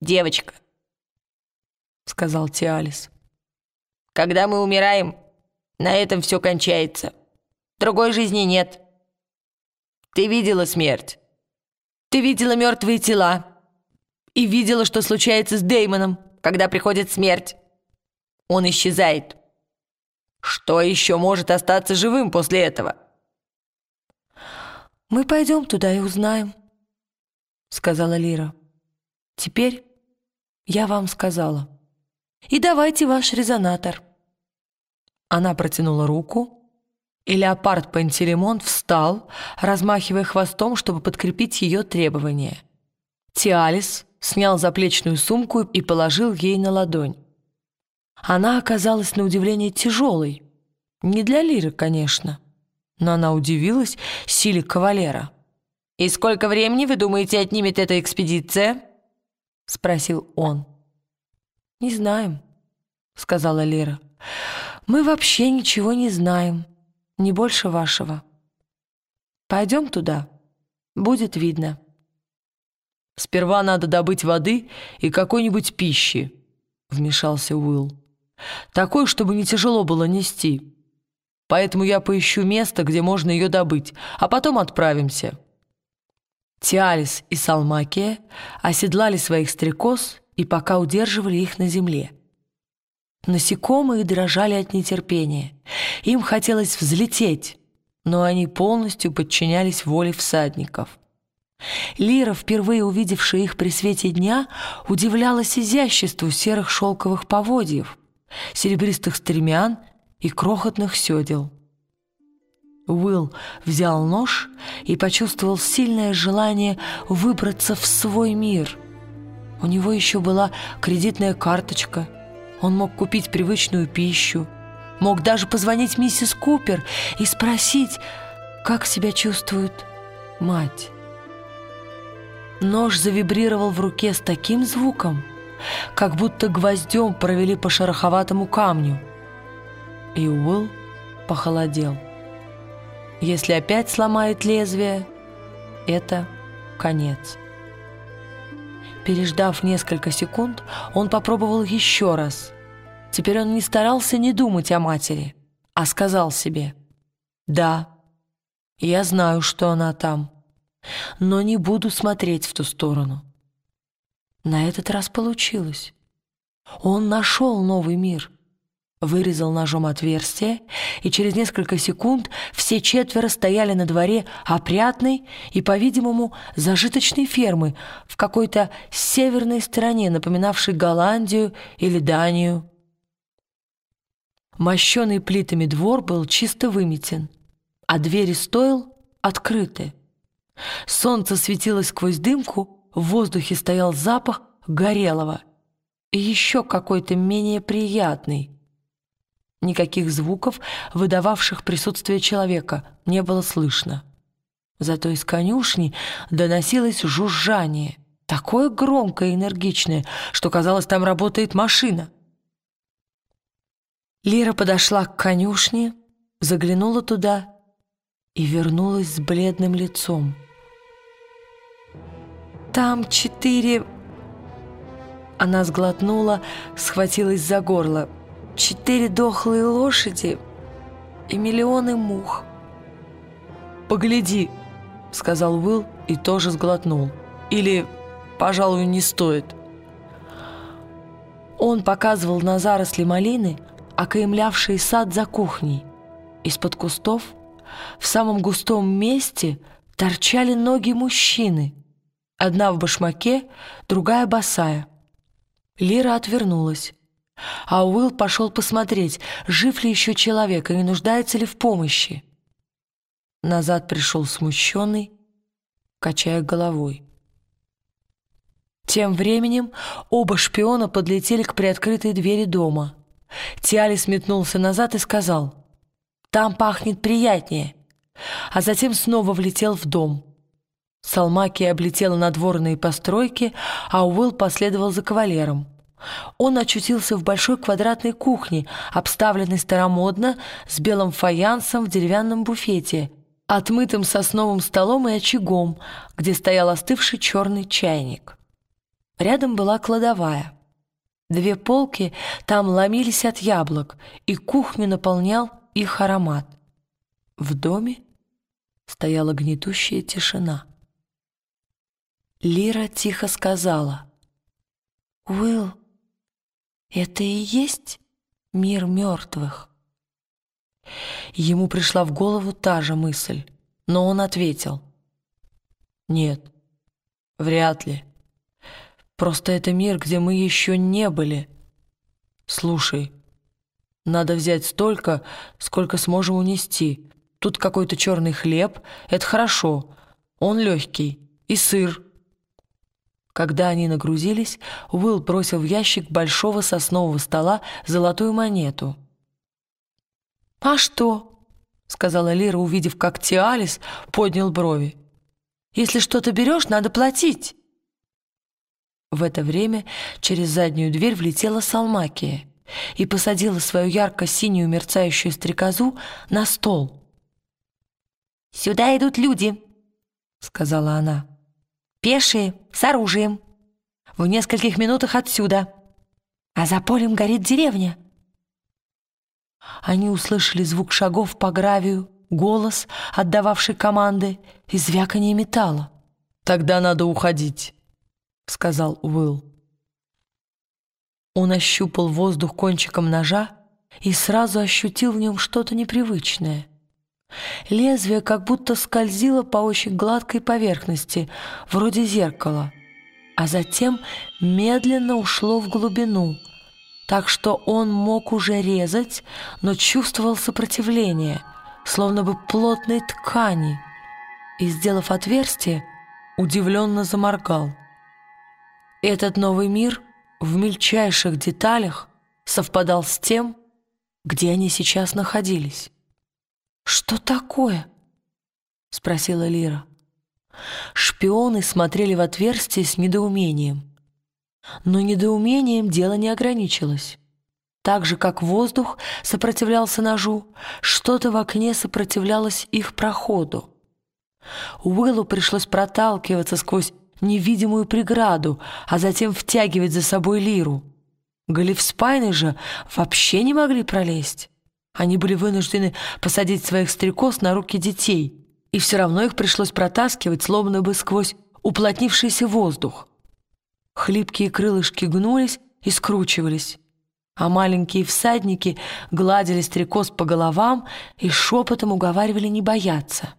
девочка», — сказал Тиалис. «Когда мы умираем, на этом все кончается. Другой жизни нет. Ты видела смерть. Ты видела мертвые тела. И видела, что случается с Деймоном, когда приходит смерть. Он исчезает. Что еще может остаться живым после этого?» «Мы пойдем туда и узнаем», — сказала Лира. «Теперь я вам сказала. И давайте ваш резонатор». Она протянула руку, и леопард Пантелеймон встал, размахивая хвостом, чтобы подкрепить ее требования. Тиалис снял заплечную сумку и положил ей на ладонь. Она оказалась на удивление тяжелой. Не для Лиры, конечно, но она удивилась силе кавалера. «И сколько времени, вы думаете, отнимет эта экспедиция?» — спросил он. «Не знаем», — сказала Лира. «Мы вообще ничего не знаем, не больше вашего. Пойдем туда, будет видно». «Сперва надо добыть воды и какой-нибудь пищи», — вмешался Уилл. «Такой, чтобы не тяжело было нести. Поэтому я поищу место, где можно ее добыть, а потом отправимся». Тиалис и Салмакия оседлали своих стрекоз и пока удерживали их на земле. Насекомые дрожали от нетерпения. Им хотелось взлететь, но они полностью подчинялись воле всадников. Лира, впервые увидевшая их при свете дня, удивлялась изяществу серых шелковых поводьев, серебристых стремян и крохотных седел. Уилл взял нож и почувствовал сильное желание выбраться в свой мир. У него еще была кредитная карточка. Он мог купить привычную пищу. Мог даже позвонить миссис Купер и спросить, как себя чувствует мать. Нож завибрировал в руке с таким звуком, как будто гвоздем провели по шероховатому камню. И Уилл похолодел. Если опять сломает лезвие, это конец. Переждав несколько секунд, он попробовал еще раз. Теперь он не старался не думать о матери, а сказал себе «Да, я знаю, что она там, но не буду смотреть в ту сторону». На этот раз получилось. Он нашел новый мир — вырезал ножом отверстие, и через несколько секунд все четверо стояли на дворе опрятной и, по-видимому, зажиточной фермы в какой-то северной стране, напоминавшей Голландию или Данию. Мощенный плитами двор был чисто выметен, а двери стоил открыты. Солнце светило сквозь дымку, в воздухе стоял запах горелого и еще какой-то менее приятный — Никаких звуков, выдававших присутствие человека, не было слышно. Зато из конюшни доносилось жужжание, такое громкое и энергичное, что, казалось, там работает машина. Лира подошла к конюшне, заглянула туда и вернулась с бледным лицом. «Там четыре...» Она сглотнула, схватилась за горло четыре дохлые лошади и миллионы мух. «Погляди», — сказал Уилл и тоже сглотнул. «Или, пожалуй, не стоит». Он показывал на заросли малины, окаемлявшие сад за кухней. Из-под кустов в самом густом месте торчали ноги мужчины. Одна в башмаке, другая босая. Лира отвернулась. А Уилл пошел посмотреть, жив ли еще человек и не нуждается ли в помощи. Назад пришел смущенный, качая головой. Тем временем оба шпиона подлетели к приоткрытой двери дома. Тиалис метнулся назад и сказал «Там пахнет приятнее», а затем снова влетел в дом. Салмаки облетела надворные постройки, а Уилл последовал за кавалером. Он очутился в большой квадратной кухне, обставленной старомодно, с белым фаянсом в деревянном буфете, отмытым сосновым столом и очагом, где стоял остывший черный чайник. Рядом была кладовая. Две полки там ломились от яблок, и кухню наполнял их аромат. В доме стояла гнетущая тишина. Лира тихо сказала, «Уилл, это и есть мир мертвых?» Ему пришла в голову та же мысль, но он ответил, «Нет, вряд ли. Просто это мир, где мы еще не были. Слушай, надо взять столько, сколько сможем унести. Тут какой-то черный хлеб, это хорошо, он легкий, и сыр». Когда они нагрузились, Уилл бросил в ящик большого соснового стола золотую монету. «А что?» — сказала Лира, увидев, как Тиалис поднял брови. «Если что-то берешь, надо платить». В это время через заднюю дверь влетела Салмакия и посадила свою ярко-синюю мерцающую стрекозу на стол. «Сюда идут люди», — сказала она. «Пешие, с оружием. В нескольких минутах отсюда. А за полем горит деревня». Они услышали звук шагов по гравию, голос, отдававший команды, и звяканье металла. «Тогда надо уходить», — сказал Уилл. Он ощупал воздух кончиком ножа и сразу ощутил в нем что-то непривычное. Лезвие как будто скользило по очень гладкой поверхности, вроде зеркала, а затем медленно ушло в глубину, так что он мог уже резать, но чувствовал сопротивление, словно бы плотной ткани, и, сделав отверстие, удивленно заморгал. Этот новый мир в мельчайших деталях совпадал с тем, где они сейчас находились. «Что такое?» — спросила Лира. Шпионы смотрели в отверстие с недоумением. Но недоумением дело не ограничилось. Так же, как воздух сопротивлялся ножу, что-то в окне сопротивлялось их проходу. Уиллу пришлось проталкиваться сквозь невидимую преграду, а затем втягивать за собой лиру. Галифспайны же вообще не могли пролезть. Они были вынуждены посадить своих стрекоз на руки детей, и все равно их пришлось протаскивать, словно бы сквозь уплотнившийся воздух. Хлипкие крылышки гнулись и скручивались, а маленькие всадники гладили стрекоз по головам и шепотом уговаривали не бояться.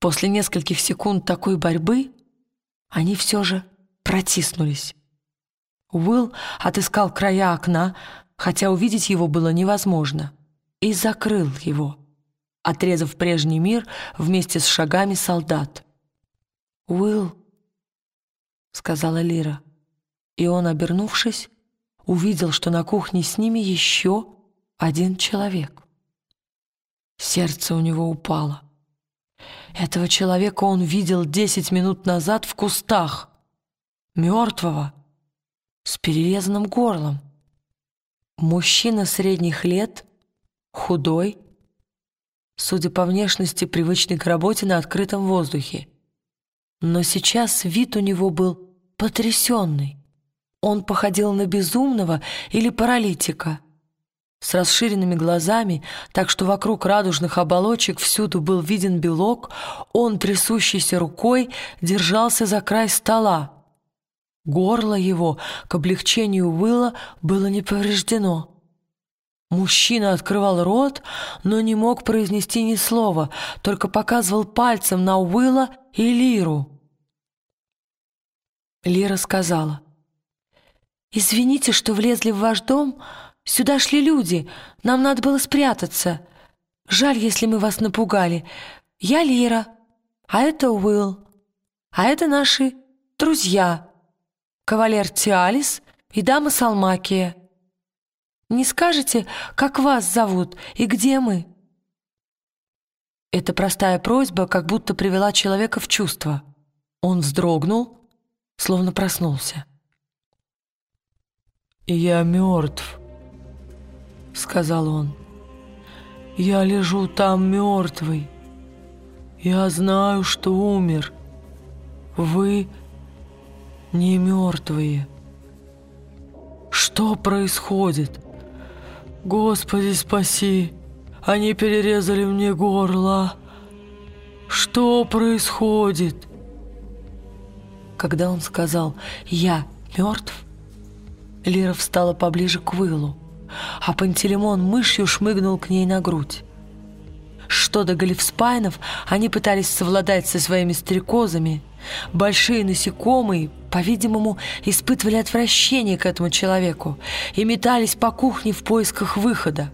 После нескольких секунд такой борьбы они все же протиснулись. Уилл отыскал края окна, хотя увидеть его было невозможно, и закрыл его, отрезав прежний мир вместе с шагами солдат. «Уилл», — сказала Лира, и он, обернувшись, увидел, что на кухне с ними еще один человек. Сердце у него упало. Этого человека он видел десять минут назад в кустах. Мертвого, с перерезанным горлом. Мужчина средних лет, худой, судя по внешности, привычный к работе на открытом воздухе. Но сейчас вид у него был потрясенный. Он походил на безумного или паралитика с расширенными глазами, так что вокруг радужных оболочек всюду был виден белок, он, трясущейся рукой, держался за край стола. Горло его, к облегчению Уилла, было не повреждено. Мужчина открывал рот, но не мог произнести ни слова, только показывал пальцем на Уилла и Лиру. Лира сказала, «Извините, что влезли в ваш дом, Сюда шли люди, нам надо было спрятаться. Жаль, если мы вас напугали. Я Лира, а это Уилл, а это наши друзья, кавалер Тиалис и дама Салмакия. Не скажете, как вас зовут и где мы?» Эта простая просьба как будто привела человека в чувство. Он вздрогнул, словно проснулся. «Я мертв», — сказал он. «Я лежу там мертвый. Я знаю, что умер. Вы не мертвые. Что происходит? Господи, спаси! Они перерезали мне горло. Что происходит? Когда он сказал «Я мертв», Лира встала поближе к Уиллу, а Пантелеймон мышью шмыгнул к ней на грудь. Что до галифспайнов, они пытались совладать со своими стрекозами. Большие насекомые, по-видимому, испытывали отвращение к этому человеку и метались по кухне в поисках выхода.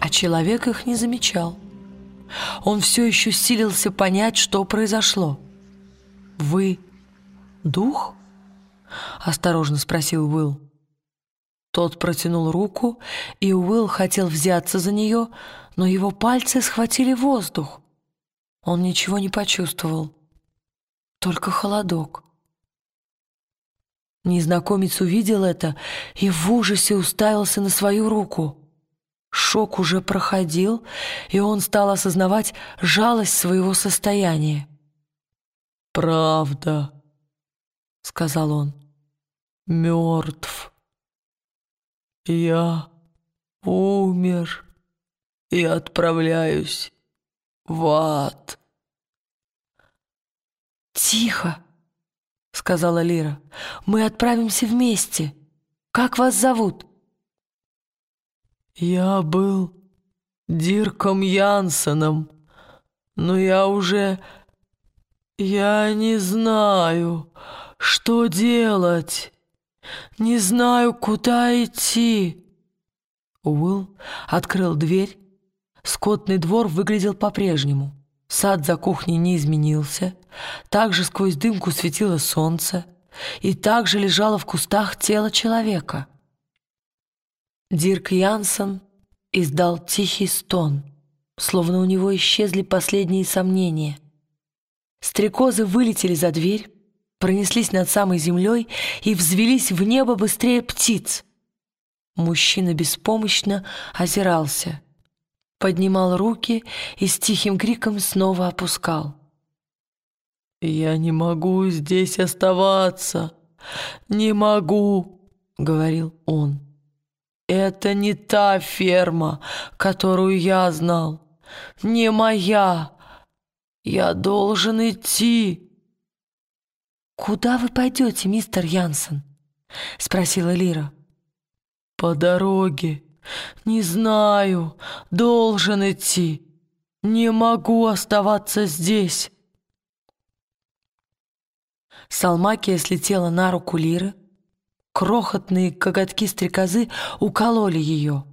А человек их не замечал. Он все еще силился понять, что произошло. «Вы дух?» — осторожно спросил Уилл. Тот протянул руку, и Уилл хотел взяться за нее, но его пальцы схватили воздух. Он ничего не почувствовал, только холодок. Незнакомец увидел это и в ужасе уставился на свою руку. Шок уже проходил, и он стал осознавать жалость своего состояния. «Правда», — сказал он, — «мертв». Я умер и отправляюсь в ад. «Тихо!» — сказала Лира. «Мы отправимся вместе. Как вас зовут?» «Я был Дирком Янсеном, но я уже... Я не знаю, что делать». Не знаю, куда идти. Уилл открыл дверь. Скотный двор выглядел по-прежнему. Сад за кухней не изменился. Также сквозь дымку светило солнце. И также лежало в кустах тело человека. Дирк Янсен издал тихий стон, словно у него исчезли последние сомнения. Стрекозы вылетели за дверь, пронеслись над самой землей и взвелись в небо быстрее птиц. Мужчина беспомощно озирался, поднимал руки и с тихим криком снова опускал. «Я не могу здесь оставаться, не могу», — говорил он. «Это не та ферма, которую я знал, не моя. Я должен идти». «Куда вы пойдете, мистер Янсен?» — спросила Лира. «По дороге. Не знаю. Должен идти. Не могу оставаться здесь». Салмакия слетела на руку Лиры. Крохотные коготки стрекозы укололи ее.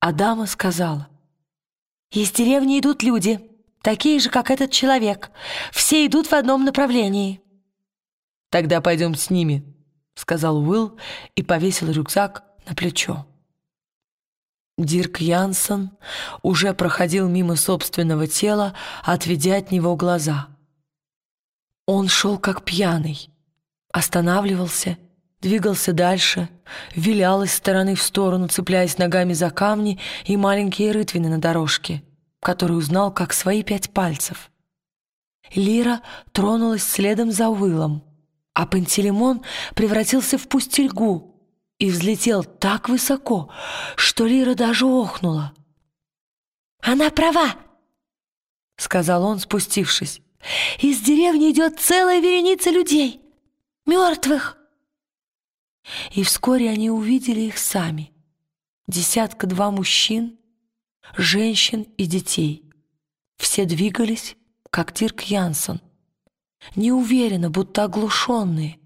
А дама сказала. «Из деревни идут люди, такие же, как этот человек. Все идут в одном направлении». «Тогда пойдем с ними», — сказал Уилл и повесил рюкзак на плечо. Дирк Янсен уже проходил мимо собственного тела, отведя от него глаза. Он шел как пьяный, останавливался, двигался дальше, вилял из стороны в сторону, цепляясь ногами за камни и маленькие рытвины на дорожке, который узнал как свои пять пальцев. Лира тронулась следом за Уиллом — а Пантелеймон превратился в пустельгу и взлетел так высоко, что Лира даже охнула. «Она права!» — сказал он, спустившись. «Из деревни идет целая вереница людей, мертвых!» И вскоре они увидели их сами. Десятка-два мужчин, женщин и детей. Все двигались, как Дирк Янсон — неуверенно, будто оглушенные.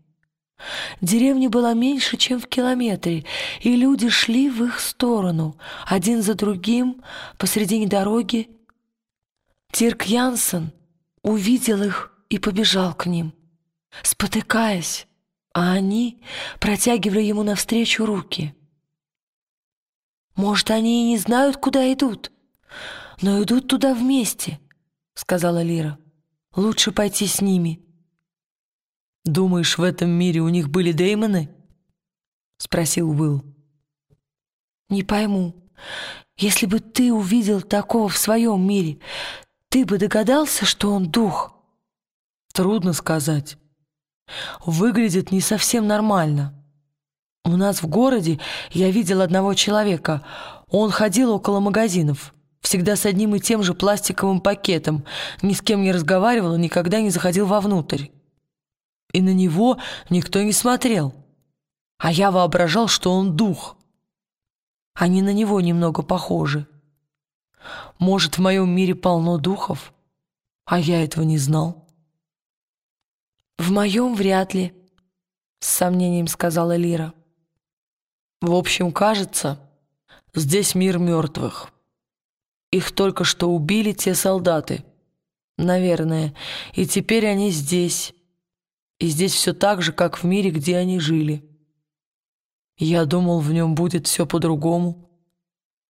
Деревня была меньше, чем в километре, и люди шли в их сторону, один за другим, посредине дороги. Тирк Янсен увидел их и побежал к ним, спотыкаясь, а они протягивали ему навстречу руки. «Может, они и не знают, куда идут, но идут туда вместе», — сказала Лира. Лучше пойти с ними. «Думаешь, в этом мире у них были деймоны?» — спросил Уилл. «Не пойму. Если бы ты увидел такого в своем мире, ты бы догадался, что он дух?» «Трудно сказать. выглядит не совсем нормально. У нас в городе я видел одного человека. Он ходил около магазинов, всегда с одним и тем же пластиковым пакетом, ни с кем не разговаривал и никогда не заходил вовнутрь. И на него никто не смотрел. А я воображал, что он дух. Они на него немного похожи. Может, в моем мире полно духов, а я этого не знал. «В моем вряд ли», — с сомнением сказала Лира. «В общем, кажется, здесь мир мертвых. Их только что убили те солдаты, наверное, и теперь они здесь. И здесь все так же, как в мире, где они жили. Я думал, в нем будет все по-другому».